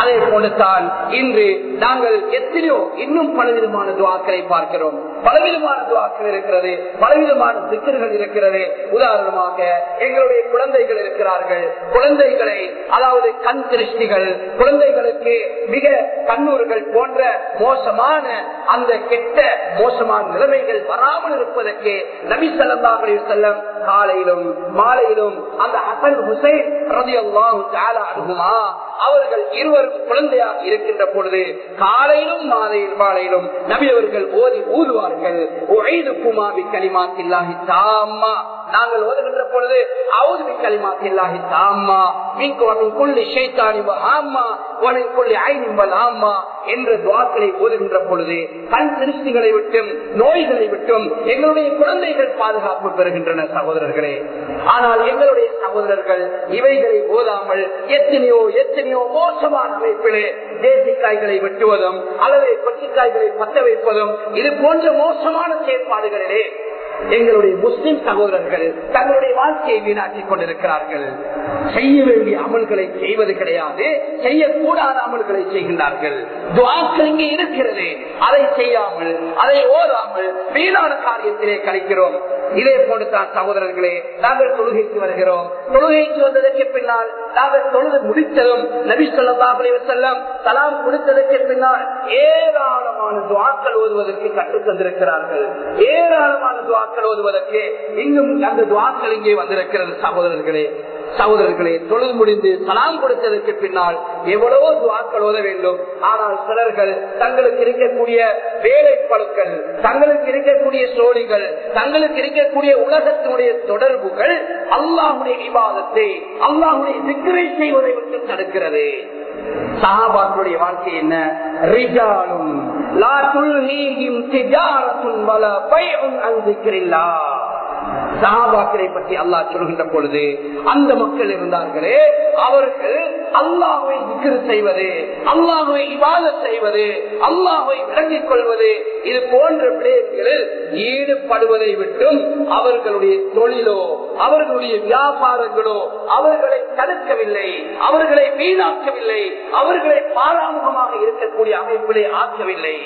அதே போலத்தான் இன்று நாங்கள் எத்தனையோ இன்னும் பலவிதமான துவாக்களை பார்க்கிறோம். பலவிதமான துவாக்கள் இருக்கிறது பலவிதமான சிக்கல்கள் இருக்கிறது. உதாரணமாக எங்களுடைய குழந்தைகள் இருக்கிறார்கள். குழந்தைகளை அதாவது கண் திருஷ்டிகள் குழந்தைகளுக்கு மிக கண்ணூர்கள் போன்ற மோசமான அந்த கெட்ட மோசமான நிலைமைகள் வராமல் இருப்பதற்கு நபி சல்லாஹ் செல்லம் காலையிலும் மாலையிலும் அந்த ஹசன் ஹுசைன் ரதி அவர்கள் இருவரும் குழந்தையாக இருக்கின்ற பொழுது காலையிலும் மாலையில் மாலையிலும் நபி அவர்கள் ஓதி ஊதுவார்கள். குமாவி கலிமாத்தில்லாஹி தாமா நாங்கள் ஓதுகின்ற பொழுது அவுது கலிமாத்தில்லாஹி தாமா கொள்ளி ஷைத்தானி ஆமா கொள்ளி ஐநிம்பல் ஆமா என்ற துவாக்களை ஓதுகின்ற பொழுது கண் திருஷ்டிகளை விட்டும் நோய்களை விட்டும் எங்களுடைய குழந்தைகள் பாதுகாப்பு பெறுகின்றன சகோதரர்களே. ஆனால் எங்களுடைய சகோதரர்கள் இவைகளை ஓதாமல் எத்தனையோ எத்தனையோ மோசமான அமைப்பிலே தேசிக்காய்களை வெட்டுவதும் அல்லது கொச்சிக்காய்களை பத்த வைப்பதும் இது போன்ற மோசமான செயற்பாடுகளிலே எங்களுடைய முஸ்லிம் சகோதரர்கள் தங்களுடைய வாழ்க்கையை வீணாக்கிக் கொண்டிருக்கிறார்கள். செய்ய வேண்டிய அமல்களை செய்வது கிடையாது. செய்யக்கூடாத அமல்களை செய்கின்றார்கள். துவாக்கள் இங்கே இருக்கிறது. அதை செய்யாமல் அதை ஓதாமல் வீணான காரியத்திலே கழிக்கிறோம். இதே போன்றுதான் சகோதரர்களே நாங்கள் தொழுகைக்கு வருகிறோம். தொழுகைக்கு வந்ததற்கு பின்னால் நாங்கள் தொழுது முடித்ததும் நபி சொல்லி செல்லம் தலாம் முடித்ததற்கு பின்னால் ஏராளமான துவாக்கள் ஓதுவதற்கு கற்றுத் தந்திருக்கிறார்கள். ஏராளமான துவாக்கள் ஓதுவதற்கு இங்கும் அந்த துவாக்கள் இங்கே வந்திருக்கிறது சகோதரர்களே. சகோதரர்களே தொழுது முடிந்து சலாம் கொடுத்ததற்கு பின்னால் எவ்வளவோ துவாக்கள் ஓத வேண்டும். ஆனால் சிலர்கள் தங்களுக்கு இருக்கக்கூடிய வேலை பழுக்கள் தங்களுக்கு இருக்கக்கூடிய சோழிகள் தங்களுக்கு இருக்கக்கூடிய உலகத்தினுடைய தொடர்புகள் அல்லாஹுடைய விவாதத்தை அல்லாஹுடைய சிக்கரை செய்வதை விட்டு தடுக்கிறது. சஹாபாக்களுடைய வாழ்க்கை என்ன? ரிஜாலும் லா துல்ஹீஹிம் திஜாரத்துன் வலா பைஉன் அன் சஹாபாக்களை பற்றி அல்லாஹ் சொல்கின்ற பொழுது அந்த மக்கள் இருந்தார்களே அவர்கள் அல்லாஹுவை திக்ரு செய்வது அல்லாஹுவை இவாத செய்வது அல்லாஹுவை விளங்கிக் கொள்வது இது போன்ற விடயங்களில் ஈடுபடுவதை விட்டும் அவர்களுடைய தொழிலோ அவர்களுடைய வியாபாரங்களோ அவர்களை தடுக்கவில்லை அவர்களை வீணாக்கவில்லை அவர்களை பாராமுகமாக இருக்கக்கூடிய அமைப்பிலே ஆக்கவில்லை.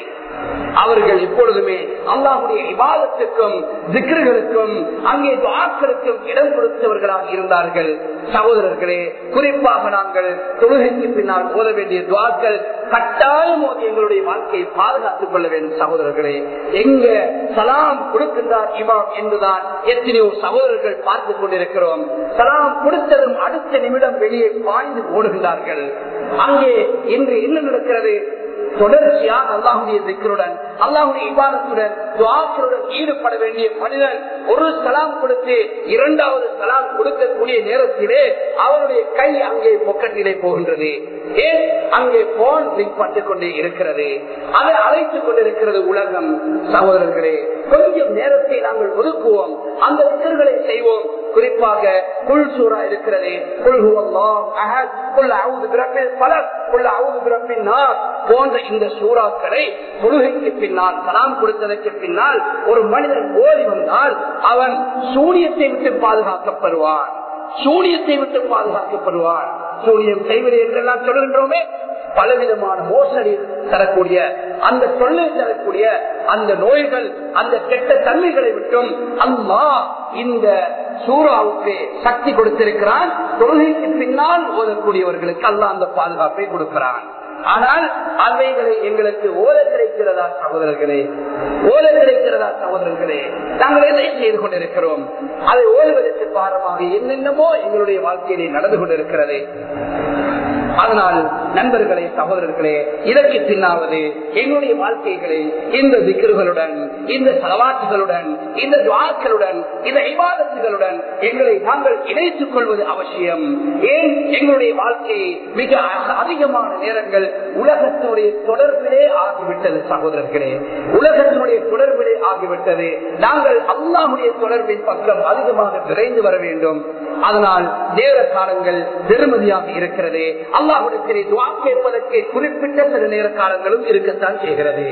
அவர்கள் எப்பொழுதுமே அல்லாஹுடைய விவாதத்துக்கும் திக்ருகளுக்கும் அங்கே துவாக்களுக்கும் இடம் கொடுத்தவர்களாக இருந்தார்கள். சகோதரர்களே குறிப்பாக நாங்கள் தொழுகைக்கு பின்னால் ஓத வேண்டிய துவாக்கள் கட்டாயம் எங்களுடைய வாழ்க்கையை பாதுகாத்துக் கொள்ள வேண்டும் சகோதரர்களே. எங்க சலாம் கொடுக்கின்றார் இமாம் என்றுதான் எத்தனையோ சகோதரர்கள் பார்த்துக் கொண்டிருக்கிறோம். சலாம் கொடுத்ததும் அடுத்த நிமிடம் வெளியே பாய்ந்து ஓடுகின்றார்கள். அங்கே இன்று என்ன நடக்கிறது? தொடர்ச்சியாக அல்லாஹுடைய திக்கருடன் அல்லாவுடைய இவாதத்துடன் துவாக்களுடன் ஈடுபட வேண்டிய மனிதன் ஒரு சலாம் கொடுத்து இரண்டாவது சலாம் கொடுக்கக்கூடிய நேரத்திலே அவருடைய கை அங்கே பொக்கட்டிலே போகின்றது. ஏன்? அங்கே போன் பட்டுக் கொண்டே இருக்கிறது. அதை அழைத்துக் கொண்டிருக்கிறது உலகம். சகோதரர்களே கொஞ்சம் நேரத்தை நாங்கள் ஒதுக்குவோம். அந்த திக்கர்களை செய்வோம். குறிப்பாக குல் சூறா இருக்கிறது. குல் போன்ற இந்த சூறாக்களை தொழுகைக்கு பின்னால் சலாம் கொடுத்ததற்கு பின்னால் ஒரு மனிதன் ஓடி வந்தால் அவன் சூரியத்தை விட்டு பாதுகாக்கப்படுவான். சூரியத்தை விட்டு பாதுகாக்கப்படுவான். சூரியம் செய்வது என்றெல்லாம் சொல்கின்றோமே பலவிதமான மோசடி தரக்கூடிய அந்த தொல்லை தரக்கூடிய அந்த நோய்கள் அந்த கெட்ட தன்மைகளை விட்டும் அல்லா இந்த சூறாவுக்கு சக்தி கொடுத்திருக்கிறான். தொழுகைக்கு பின்னால் ஓதக்கூடியவர்களுக்கு அல்லா அந்த பாதுகாப்பை கொடுக்கிறான். ஆனால் அவைகளை எங்களுக்கு ஓல கிடைக்கிறதா சகோதரர்களே? ஓல கிடைக்கிறதா சகோதரர்களே? நாங்கள் எதை செய்து கொண்டிருக்கிறோம்? அதை ஓதுவதற்கு பாரமாக என்னென்னமோ எங்களுடைய வாழ்க்கையிலே நடந்து கொண்டிருக்கிறது. அதனால் நண்பர்களே சகோதரர்களே இதற்கு பின்னாவது எங்களுடைய வாழ்க்கைகளை இந்த திக்கர்களுடன் இந்த செலவாட்டுகளுடன் இந்த துவாக்களுடன் இந்த ஐவாதத்துகளுடன் எங்களை நாங்கள் இணைத்துக் கொள்வது அவசியம். ஏன்? எங்களுடைய வாழ்க்கையை மிக அதிகமான நேரங்கள் உலகத்தினுடைய தொடர்பிலே ஆகிவிட்டது சகோதரர்களே. உலகத்தினுடைய தொடர்பிலே ஆகிவிட்டது. நாங்கள் அல்லாஹுடைய தொடர்பின் பக்கம் அதிகமாக விரைந்து வர வேண்டும். அதனால் நேர காலங்கள் பெருமதியாக இருக்கிறது அல்லாஹுடைய துவா கேட்பதற்கு குறிப்பிட்ட சில நேர காலங்களும் இருக்கத்தான் செய்கிறது.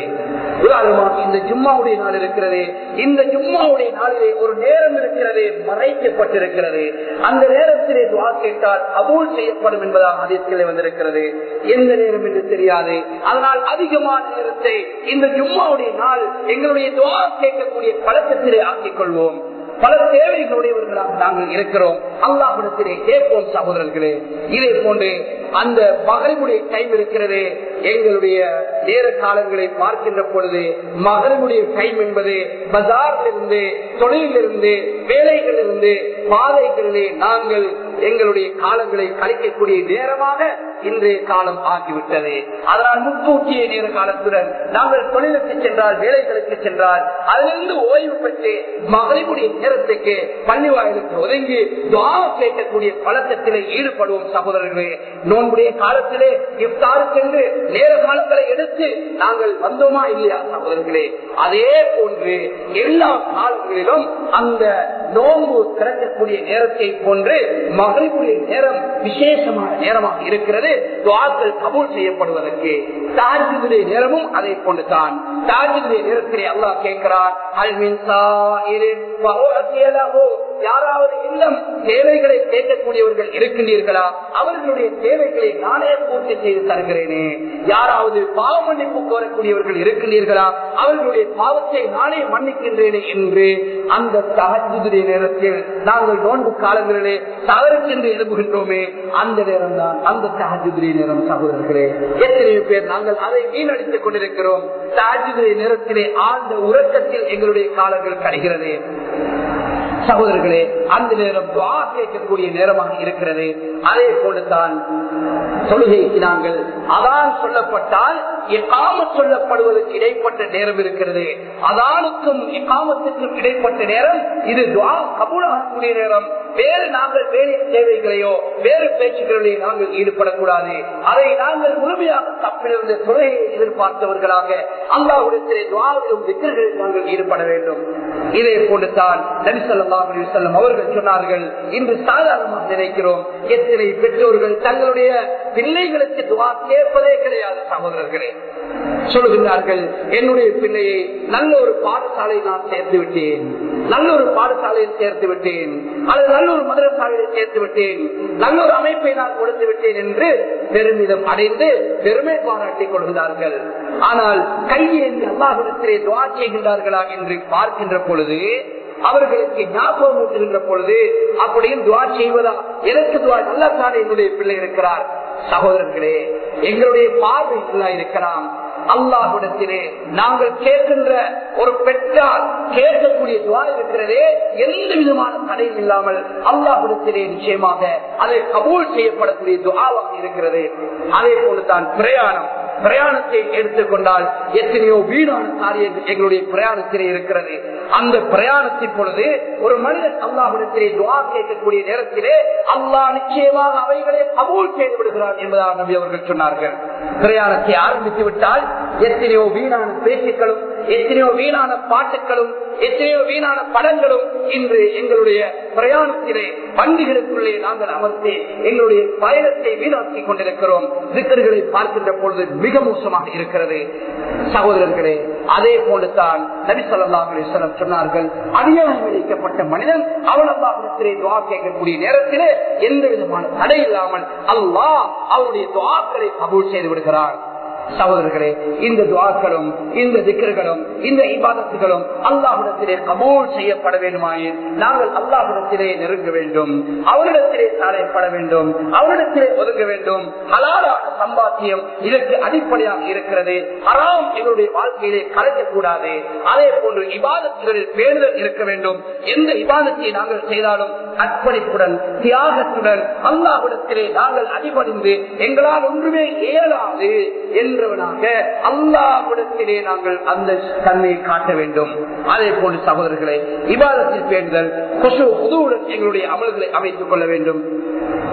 உதாரணமாக இந்த ஜும்மாவுடைய நாள் இருக்கிறது. இந்த ஜும்மாவுடைய நாளிலே ஒரு நேரம் இருக்கிறது மறைக்கப்பட்டிருக்கிறது. அந்த நேரத்திலே துவா கேட்டால் அபூல் செய்யப்படும் என்பதாக அதிர்ச்சிகளை வந்திருக்கிறது. எந்த நேரம் என்று தெரியாது. அதனால் அதிகமான நேரத்தை இந்த ஜும்மாவுடைய நாள் எங்களுடைய துவா கேட்கக்கூடிய பழக்கத்திலே ஆக்கிக் கொள்வோம். பல தேவைகளுடையவர்களாக நாங்கள் இருக்கிறோம். அல்லாஹிடத்திலே கேட்போம் சகோதரர்களே இதே போன்று அந்த மகளுடைய டைம் இருக்கிறது எங்களுடைய நேர காலங்களை பார்க்கின்ற பொழுது மகளிருடைய டைம் என்பது பஜாரிலிருந்து தொழிலிருந்து வேலைகளிலிருந்து பாதைகளிலே நாங்கள் எங்களுடைய காலங்களை கழிக்கக்கூடிய நேரமாக இன்றைய காலம் ஆகிவிட்டது. அதனால் முன்கூட்டிய நேர காலத்துடன் நாங்கள் தொழிலுக்கு சென்றால் வேலைகளுக்கு சென்றால் அதிலிருந்து ஓய்வு பெற்று மகளிருடைய நேரத்துக்கு பள்ளி வாயிலுக்கு ஒதுங்கி துவாக கேட்கக்கூடிய பழக்கத்திலே ஈடுபடுவோம் சகோதரர்களே. நோன்புடைய காலத்திலே இஃப்தாருக்கென்று நேர காலங்களை எடுத்து நாங்கள் வந்தோமா இல்லையா சகோதரர்களே? அதே போன்று எல்லா காலங்களிலும் அந்த நோன்பு திறக்கக்கூடிய நேரத்தை போன்று மகளிருடைய நேரம் விசேஷமான நேரமாக இருக்கிறது. துவாக்கள் கபூல் செய்யப்படுவதற்கு தாஜுடைய நேரமும் அதை கொண்டுதான் தாஜுடைய நேரத்திலே அல்லாஹ் கேட்கிறார் அல்மின் யாராவது இல்லம் தேவைகளை கேட்கக்கூடியவர்கள் இருக்கின்றீர்களா? அவர்களுடைய தேவைகளை நானே பூர்த்தி செய்து தருகிறேனே. யாராவது பாவ மன்னிப்பு கோரக்கூடியவர்கள் இருக்கின்றீர்களா? அவர்களுடைய பாவத்தை நானே மன்னிக்கின்றேனே என்று அந்த தகஜுடைய நேரத்தில் நாங்கள் நோன்பு காலங்களிலே தவறுக்கென்று எழுப்புகின்றோமே அந்த நேரம் தான் அந்த தகஜுடைய நேரம் சகோதரர்களே. எத்தனையோ பேர் நாங்கள் அதை வீணடித்துக் கொண்டிருக்கிறோம். தகஜுடைய நேரத்திலே ஆழ்ந்த உறக்கத்தில் எங்களுடைய காலங்கள் கடைகிறது சகோதரர்களே அந்த நேரம் துவா கேட்கக்கூடிய நேரமாக இருக்கிறது. அதே போலத்தான் தொழுகைக்கு நாங்கள் அதான் சொல்லப்பட்டால் எக்காம சொல்லப்படுவதற்கு இடைப்பட்ட நேரம் இருக்கிறது. அதானுக்கும் எக்காமத்துக்கும் இடைப்பட்ட நேரம் இது துவா கபூலாகக்கூடிய நேரம். வேறு நாங்கள் வேலை தேவைகளையோ வேறு பேச்சுகளிலே நாங்கள் ஈடுபடக்கூடாது. அதை நாங்கள் முழுமையாக தப்பிலிருந்து தொழுகையை எதிர்பார்த்தவர்களாக அல்லாஹுடத்திலே துவாவிலும் விக்கிரகளில் நாங்கள் ஈடுபட வேண்டும். இதே போலத்தான் நபிசல்லாம் செல்லும் அவர்கள் சொன்னார்கள். இன்று சாதாரணமாக நினைக்கிறோம். எத்தனை பெற்றோர்கள் தங்களுடைய பிள்ளைகளுக்கு துவா கேட்பதே கிடையாது சகோதரர்களே. சொல்லுகின்றார்கள் என்னுடைய பிள்ளையை நல்ல ஒரு பாடசாலை நான் சேர்த்து விட்டேன். நல்ல ஒரு பாடசாலையில் சேர்த்து விட்டேன். அல்லது நல்ல ஒரு மதுரசாலையை சேர்த்து விட்டேன். நல்ல ஒரு அமைப்பை நான் கொடுத்து விட்டேன் என்று பெருமிதம் அடைந்து பெருமை பாராட்டிக் கொள்கிறார்கள். ஆனால் கையேந்தி அல்லாஹிடத்திலே துவா செய்கின்றார்களா என்று பார்க்கின்ற பொழுது அவர்களுக்கு ஞாபகம் ஊட்டுகின்ற பொழுது அப்படியும் துவா செய்வதா? எனக்கு துவா நல்லா என்னுடைய பிள்ளை இருக்கிறார். சகோதரர்களே எங்களுடைய பார்வை நல்லா இருக்கலாம். அல்லாஹுடத்திலே நாங்கள் கேட்கின்ற ஒரு பெற்றால் கேட்கக்கூடிய துவா இருக்கிறதே எந்த விதமான தடையும் இல்லாமல் அல்லாஹுடத்திலே நிச்சயமாக அதை கபூல் செய்யப்படக்கூடிய துவாவாக இருக்கிறது. அதே போலதான் பிரயாணம். பிரயாணத்தை எடுத்துக்கொண்டால் எத்தனையோ வீணான காரியங்கள் எங்களுடைய பிரயாணத்திலே இருக்கிறது. அந்த பிரயாணத்தின் பொழுது ஒரு மனிதன் அல்லாஹிடத்திலே துவா கேட்கக்கூடிய நேரத்திலே அல்லாஹ் நிச்சயமாக அவைகளை கபூல் செய்து விடுகிறார் என்பதாக நபி அவர்கள் சொன்னார்கள். பிரயாணத்தை ஆரம்பித்து விட்டால் எத்தனையோ வீணான பேச்சுக்களும் எத்தனையோ வீணான பாட்டுகளும் எத்தனையோ வீணான படங்களும் இன்று எங்களுடைய பிரயாணத்திலே பண்டிகளுக்குள்ளே நாங்கள் அமர்த்தி எங்களுடைய பயணத்தை வீணாக்கி கொண்டிருக்கிறோம். சிக்கர்களை பார்க்கின்ற பொழுது மிக மோசமாக இருக்கிறது. சகோதரர்களே அதே போலத்தான் நபி சொல்லா சொன்னார்கள் அநியாயம் விதிக்கப்பட்ட மனிதன் அவனல்லாஹிடத்திலே துவா கேட்கக்கூடிய நேரத்திலே எந்த விதமான தடை இல்லாமல் அல்லாஹ் அவருடைய துவாக்களை கபூல் செய்து விடுகிறான். சகோதரர்களே இந்த துவாக்களும் இந்த திக்கர்களும் இந்த இபாதத்துகளும் அல்லாஹுடத்திலே கபூல் செய்யப்பட வேண்டுமாயின் நாங்கள் அல்லாஹுடத்திலே நெருங்க வேண்டும் அவரிடத்திலே சாலைப்பட வேண்டும் அவரிடத்திலே ஒதுங்க வேண்டும். ஹலாலான சம்பாத்தியம் இதற்கு அடிப்படையாக இருக்கிறது. அறாம் எங்களுடைய வாழ்க்கையிலே கலைக்கக்கூடாது அதே போன்று இபாதத்துகளில் பேருதல் இருக்க வேண்டும். எந்த இபாதத்தை நாங்கள் செய்தாலும் அர்ப்பணிப்புடன் தியாகத்துடன் அல்லாஹிடத்திலே நாங்கள் அடிபணிந்து எங்களால் ஒன்றுமே இயலாது என்றவனாக அல்லாஹிடத்திலே நாங்கள் அந்த தன்மையை காட்ட வேண்டும். அதே போன்று சகோதரர்களை இவாதத்தில் பேணுதல் கொசு உதவுடன் எங்களுடைய அமல்களை அமைத்துக் கொள்ள வேண்டும்.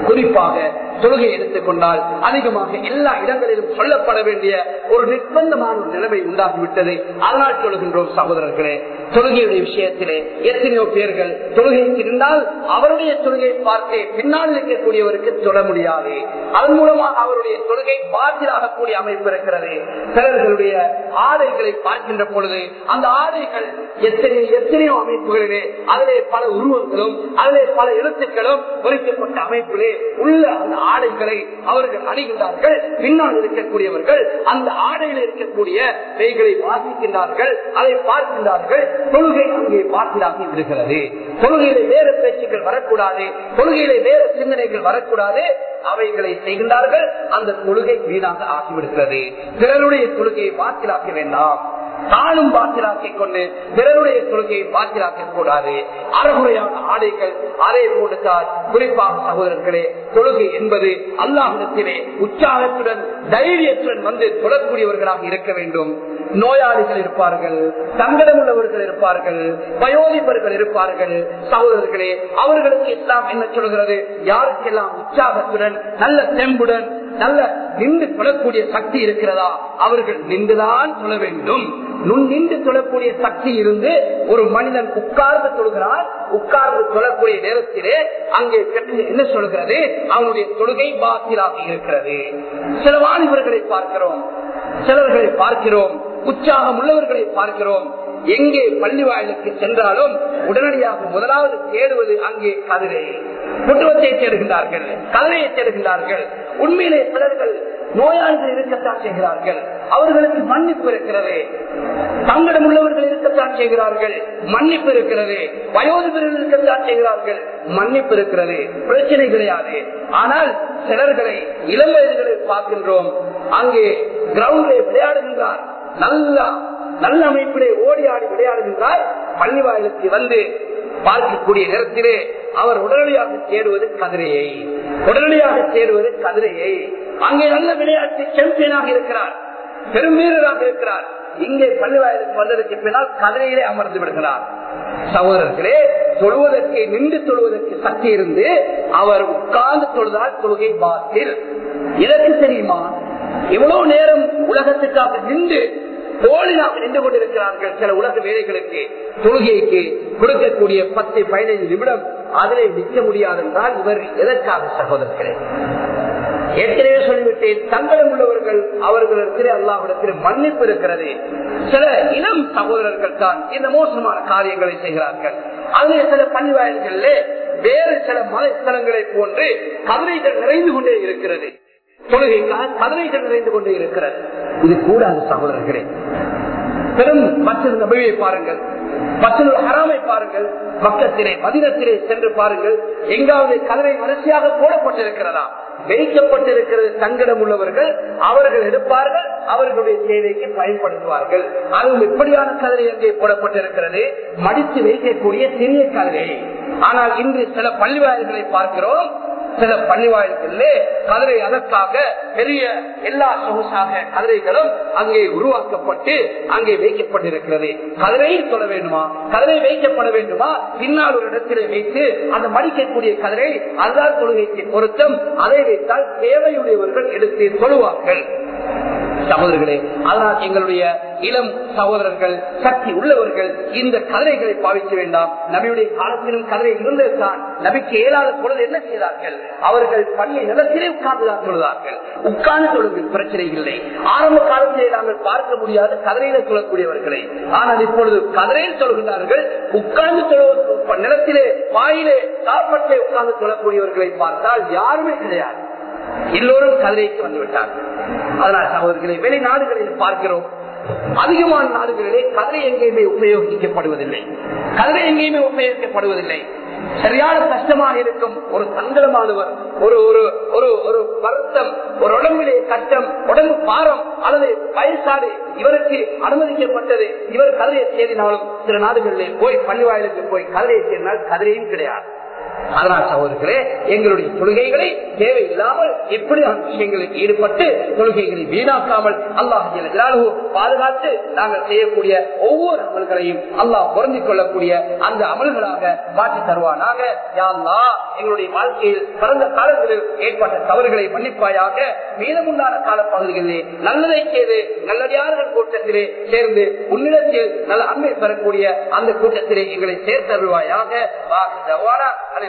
குறிப்பாக தொழுகை எடுத்துக்கொண்டால் அதிகமாக எல்லா இடங்களிலும் சொல்லப்பட வேண்டிய ஒரு நிர்பந்தமான ஒரு நிலைமை உண்டாகிவிட்டது. அதனால் சொல்கின்றோம் சகோதரர்களே. தொழுகையுடைய விஷயத்திலே எத்தனையோ பேர்கள் தொழுகைக்கு இருந்தால் அவருடைய தொழுகை பார்த்து பின்னால் இருக்கக்கூடியவருக்கு தொட முடியாது. அதன் மூலமாக அவருடைய தொழுகை பாத்திராகக்கூடிய அமைப்பு இருக்கிறது. சிலர்களுடைய ஆடைகளை பார்க்கின்ற பொழுது அந்த ஆடைகள் எத்தனை எத்தனையோ அமைப்புகளிலே அதிலே பல உருவங்களும் அதிலே பல எழுத்துக்களும் பொறிக்கப்பட்ட அமைப்பிலே உள்ள அந்த ஆடைகளை அவர்கள் அணிகின்றார்கள். பின்னால் இருக்கக்கூடியவர்கள் அந்த ஆடையில் இருக்கக்கூடிய பேய்களை வாசிக்கின்றார்கள் அதை பார்க்கின்றார்கள். தொழுகை அங்கே பாத்திராகி இருக்கிறது தொழுகையிலே வேறு பேச்சுக்கள் வரக்கூடாது. தொழுகையிலே வேறு சிந்தனைகள் வரக்கூடாது. அவைகளை செய்கின்றார்கள். அந்த தொழுகை வீணாக ஆகிவிடுகிறது. பிறருடைய தொழுகையை பாத்திராக்க வேண்டாம். தானும் பாத்திராக்கிக் கொண்டு பிறருடைய தொழுகையை பாத்திராக்க கூடாது. அறகுறையான ஆடைகள் அதே போட்டுத்தான் குறிப்பாக சகோதரர்களே தொழுகை என்பது அல்லாஹிடத்திலே உற்சாகத்துடன் தைரியத்துடன் வந்து தொழக்கூடியவர்களாக இருக்க வேண்டும். நோயாளிகள் இருப்பார்கள் சங்கடம் உள்ளவர்கள் இருப்பார்கள் வயோதிபர்கள் இருப்பார்கள். சகோதரர்களே அவர்களுக்கு எல்லாம் என்ன சொல்கிறது? யாருக்கெல்லாம் உற்சாகத்துடன் நல்ல தெம்புடன் நல்ல நின்று தொழக்கூடிய சக்தி இருக்கிறதா? அவர்கள் நின்றுதான் தொழ வேண்டும். நுண் நின்று தொழக்கூடிய சக்தி இருந்து ஒரு மனிதன் உட்கார்ந்து தொழுகிறான் உட்கார்ந்து தொழக்கூடிய நேரத்திலே அங்கே என்ன சொல்கிறது? அவனுடைய தொழுகை பாத்திராக இருக்கிறது. சில வாலிபர்களை பார்க்கிறோம். சிலர்களை பார்க்கிறோம். உற்சாகம் உள்ளவர்களை பார்க்கிறோம். எங்கே பள்ளி வாயிலுக்கு சென்றாலும் உடனடியாக முதலாவது தேடுவது அங்கே கதிரை. குற்றத்தை தேடுகின்றார்கள் கதிரையை தேடுகின்றார்கள். உண்மையிலே சிலர்கள் நோயாளிகள் இருக்கத்தான் செய்கிறார்கள். அவர்களுக்கு மன்னிப்பு இருக்கிறது. தங்களிடம் உள்ளவர்கள் இருக்கத்தான் செய்கிறார்கள். மன்னிப்பு இருக்கிறது. வயோதிபர்கள் இருக்கத்தான் செய்கிறார்கள். மன்னிப்பு இருக்கிறது. பிரச்சனை கிடையாது. ஆனால் சிலர்களை இளம் வயதுகளில் பார்க்கின்றோம். அங்கே கிரவுண்டில் விளையாடுகின்றார். நல்லா நல்ல அமைப்பிலே ஓடி ஆடி விளையாடுகின்றால் பள்ளி வாயிலுக்கு வந்து பார்க்கக்கூடிய நேரத்திலே அவர் உடனடியாக சேருவது கதிரையை. உடனடியாக சேருவது கதிரையை. அங்கே நல்ல விளையாட்டு சாம்பியனாக இருக்கிறார். பெருமீரராக இருக்கிறார். இங்கே பள்ளி வாயிலுக்கு வந்ததற்கு பின்னால் கதிரையிலே அமர்ந்து விடுகிறார். சகோதரர்களே தொழுவதற்கு நின்று தொழுவதற்கு சக்தி இருந்து அவர் உட்கார்ந்து தொழுதால் தொழுகை பாத்தில் இதற்கு தெரியுமா? இவ்வளவு நேரம் உலகத்துக்காக நின்று போலியாக நின்று கொண்டிருக்கிறார்கள் சில உலக வேலைகளுக்கு தொழுகைக்கு கொடுக்கக்கூடிய பத்து பதினைந்து நிமிடம் அதிலே நிற்க முடியாது என்றால் இவர் எதற்காக சகோதரர்களே? ஏற்கனவே சொல்லிவிட்டேன் தங்களம் உள்ளவர்கள் அவர்களிடத்தில் அல்லாவிடத்தில் மன்னிப்பு இருக்கிறது. சில இளம் சகோதரர்கள் தான் இந்த மோசமான காரியங்களை செய்கிறார்கள். அதிலே சில பள்ளி வேறு சில மலைத்தலங்களை போன்று கதிரைகள் நிறைந்து கொண்டே இருக்கிறது. தொழுகைக்காக கதிரைகள் நிறைந்து கொண்டே இருக்கிறது. இது கூடாது சகோதரர்களே. பெரும் மற்றொரு நபியை பாருங்கள். மற்றொரு அறாமை பாருங்கள். பக்கத்திலே மதினத்திலே சென்று பாருங்கள். எங்காவது கதிரை வரிசையாக போடப்பட்டிருக்கிறதா? வைக்கப்பட்டிருக்கிறது சங்கடம் உள்ளவர்கள் அவர்கள் எடுப்பார்கள் அவர்களுடைய சேவைக்கு பயன்படுத்துவார்கள். அதுவும் எப்படியான கதிரை அங்கே போடப்பட்டிருக்கிறது? மடித்து வைக்கக்கூடிய சிறிய கதிரை ஆனால் இன்று சில பள்ளிவாயல்களை பார்க்கிறோம். சில பள்ளிவாயில்களே கதிரை அதற்காக பெரிய எல்லா சொகுசாக கதிரைகளும் அங்கே உருவாக்கப்பட்டு அங்கே வைக்கப்பட்டிருக்கிறது. கதிரையில் சொல்ல வேண்டுமா? கதிரை வைக்கப்பட வேண்டுமா? பின்னால் ஒரு இடத்திலே வைத்து அந்த மடிக்கக்கூடிய கதிரை அதுதான் தொழுகைக்கு பொருத்தம். அதை வைத்தால் தேவையுடையவர்கள் எடுத்து சொல்லுவார்கள் சகோதரர்களே அதனால் எங்களுடைய இளம் சகோதரர்கள் சக்தி உள்ளவர்கள் இந்த கதிரைகளை பாவிக்க வேண்டாம். நபியுடைய காலத்திலும் கதிரை இருந்ததுதான். நபிக்கு ஏழாத பொழுது என்ன செய்தார்கள்? அவர்கள் பணியை நிலத்திலே உட்கார்ந்துதான் தொழுதார்கள். உட்கார்ந்து தொழுது பிரச்சனை இல்லை. ஆரம்ப காலத்திலே நாங்கள் பார்க்க முடியாத கதிரையில தொழக்கூடியவர்களை. ஆனால் இப்பொழுது கதிரையில் தொழுகிறார்கள். உட்கார்ந்து தொழு நிலத்திலே வாயிலே காப்பட்டிலே உட்கார்ந்து தொழக்கூடியவர்களை பார்த்தால் யாருமே கிடையாது. எல்லோரும் கதிரைக்கு வந்து விட்டார்கள் அதனால் சகோதரர்களை வெளிநாடுகளில் பார்க்கிறோம். அதிகமான நாடுகளிலே கதிரை எங்கேயுமே உபயோகிக்கப்படுவதில்லை. கதிரை எங்கேயுமே உபயோகிக்கப்படுவதில்லை. சரியான கஷ்டமாக இருக்கும் ஒரு சங்கடமானவர் ஒரு ஒரு ஒரு ஒரு வருத்தம் ஒரு உடம்பிலே கஷ்டம் உடம்பு பாரம் அல்லது வயசாடு இவருக்கு அனுமதிக்கப்பட்டது இவர் கதிரையை தேடினாலும் சில நாடுகளிலே போய் பள்ளிவாயிலுக்கு போய் கதிரையை தேடினால் கதிரையும் கிடையாது. அதனால் சகோதரர்களே எங்களுடைய தொழுகைகளை தேவையில்லாமல் எப்படி விஷயங்களில் ஈடுபட்டு தொழுகைகளை வீணாக்காமல் அல்லாஹ் பாதுகாத்து நாங்கள் செய்யக்கூடிய ஒவ்வொரு அமல்களையும் அல்லாஹ் பொருந்திக் கொள்ளக்கூடிய அந்த அமல்களாக மாற்றி தருவானாக. யாழ்லா எங்களுடைய வாழ்க்கையில் பிறந்த காலங்களில் ஏற்பட்ட தவறுகளை மன்னிப்பாயாக மீதமுண்டான கால பகுதிகளிலே நல்லதை செய்து நல்லடியார்கள் கூட்டத்திலே சேர்ந்து உன்னிடத்தில் நல்ல அண்மை பெறக்கூடிய அந்த கூட்டத்திலே எங்களை சேர்த்தருவாயாக அதை